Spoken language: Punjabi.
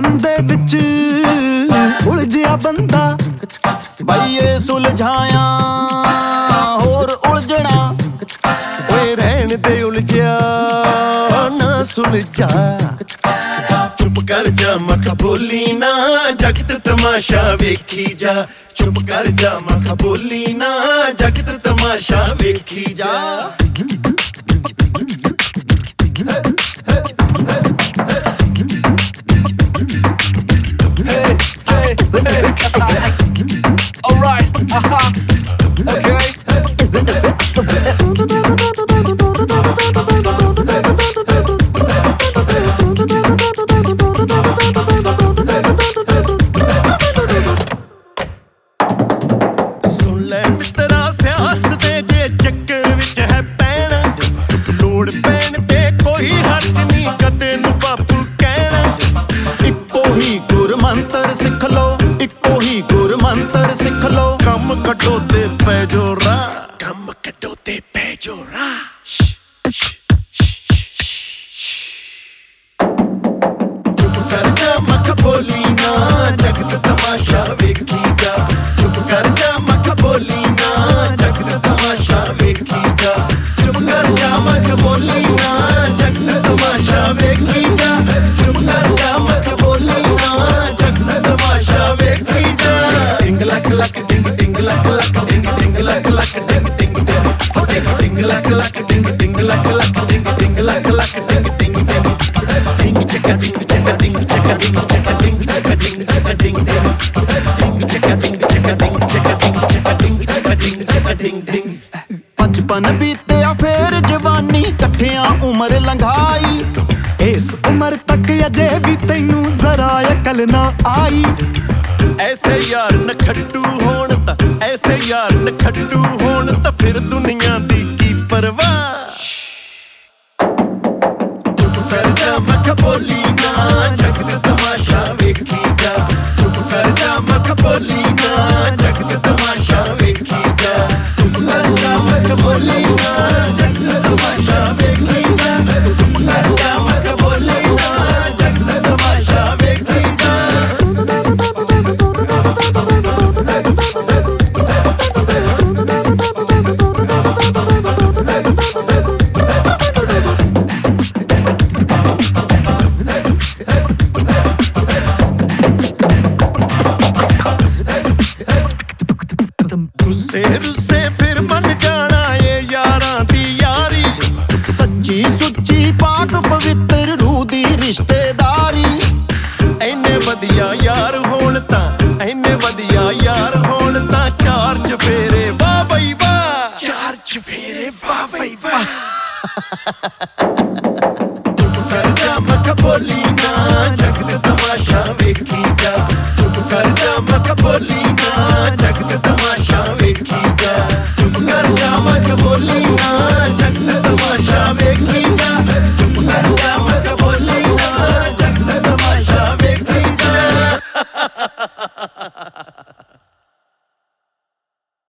ਧੰਦੇ ਵਿੱਚ ਉਲਝਿਆ ਬੰਦਾ। ਬਈ ਇਹ ਸੁਲਝਾਇਆ ਹੋਰ ਉਲਝਣਾ। ਓਏ ਰਹਿਣ ਦੇ ਉਲਝਿਆ ਨਾ ਸੁਲਝਾ। ਚੁੱਪ ਕਰ ਜਾ ਮੱਖਾ ਬੋਲੀ ਨਾ ਜਗਤ ਤਮਾਸ਼ਾ ਵੇਖੀ ਜਾ। ਚੁੱਪ ਕਰ ਜਾ ਮੱਖਾ ਬੋਲੀ ਨਾ ਜਗਤ ਤਮਾਸ਼ਾ ਵੇਖੀ ਜਾ। ਵਿੱਚ ਹੈ ਪੈਣਾ। ਲੋੜ ਪੈਣ ਤੇ ਕੋਈ ਹਰਜ ਨਹੀਂ, ਕਦੇ ਨੂੰ ਬਾਪੂ ਕਹਿਣਾ। ਇੱਕੋ ਹੀ ਗੁਰ ਮੰਤਰ ਸਿੱਖ ਲਓ, ਇੱਕੋ ਹੀ ਗੁਰ ਮੰਤਰ ਸਿੱਖ ਲਓ। ਕੰਮ ਕੱਢੋ ਤੇ ਪੈ ਜੋ ਰਾਹ। ਕੰਮ ਕੱਢੋ ਤੇ ਪੈ ਜੋ ਰਾਹ। ਲੱਕ ਲੱਕ ਡਿੰਗ ਡਿੰਗ ਲੱਕ ਲੱਕ ਡਿੰਗ ਡਿੰਗ ਲੱਕ ਲੱਕ ਡਿੰਗ ਡਿੰਗ ਡਿੰਗ ਡਿੰਗ ਚੱਕਾ ਡਿੰਗ ਚੱਕਾ ਡਿੰਗ ਚੱਕਾ ਡਿੰਗ ਚੱਕਾ ਡਿੰਗ ਚੱਕਾ ਡਿੰਗ ਚੱਕਾ ਡਿੰਗ ਡਿੰਗ ਚੱਕਾ ਡਿੰਗ ਚੱਕਾ ਡਿੰਗ ਚੱਕਾ ਡਿੰਗ ਚੱਕਾ ਡਿੰਗ ਚੱਕਾ ਡਿੰਗ ਚੱਕਾ ਡਿੰਗ ਡਿੰਗ ਬਚਪਨ ਬੀਤਿਆ, ਫੇਰ ਜਵਾਨੀ ਇਕੱਠਿਆਂ ਉਮਰ ਲੰਘਾਈ। ਇਸ ਉਮਰ ਤੱਕ ਅਜੇ ਵੀ ਤੈਨੂੰ ਜ਼ਰਾ ਅਕਲ ਨਾ ਆਈ। ਐਸੇ ਯਾਰ ਨਖੱਟੂ ਹੋਣ ਤਾਂ, ਐਸੇ ਯਾਰ ਨਖੱਟੂ ਹੋਣ ਤਾਂ ਫਿਰ ਦੁਨੀਆ ਦੀ ਕੀ ਪਰਵਾਹ ਚੁੱਪ ਕਰ ਜਾ ਗੁੱਸੇ ਰੁੱਸੇ ਫਿਰ ਮੰਨ ਜਾਣਾ ਏ ਯਾਰਾਂ ਦੀ ਯਾਰੀ। ਸੱਚੀ ਸੁੱਚੀ ਪਾਕ ਪਵਿੱਤਰ ਰੂਹ ਦੀ ਰਿਸ਼ਤੇਦਾਰੀ। ਐਨੇ ਵਧੀਆ ਯਾਰ ਹੋਣ ਤਾਂ, ਐਨੇ ਵਧੀਆ ਯਾਰ ਹੋਣ ਤਾਂ ਚਾਰ ਚਫੇਰੇ ਵਾਹ ਬਈ ਵਾਹ। ਚਾਰ ਚਫੇਰੇ ਵਾਹ ਬਈ ਵਾਹ।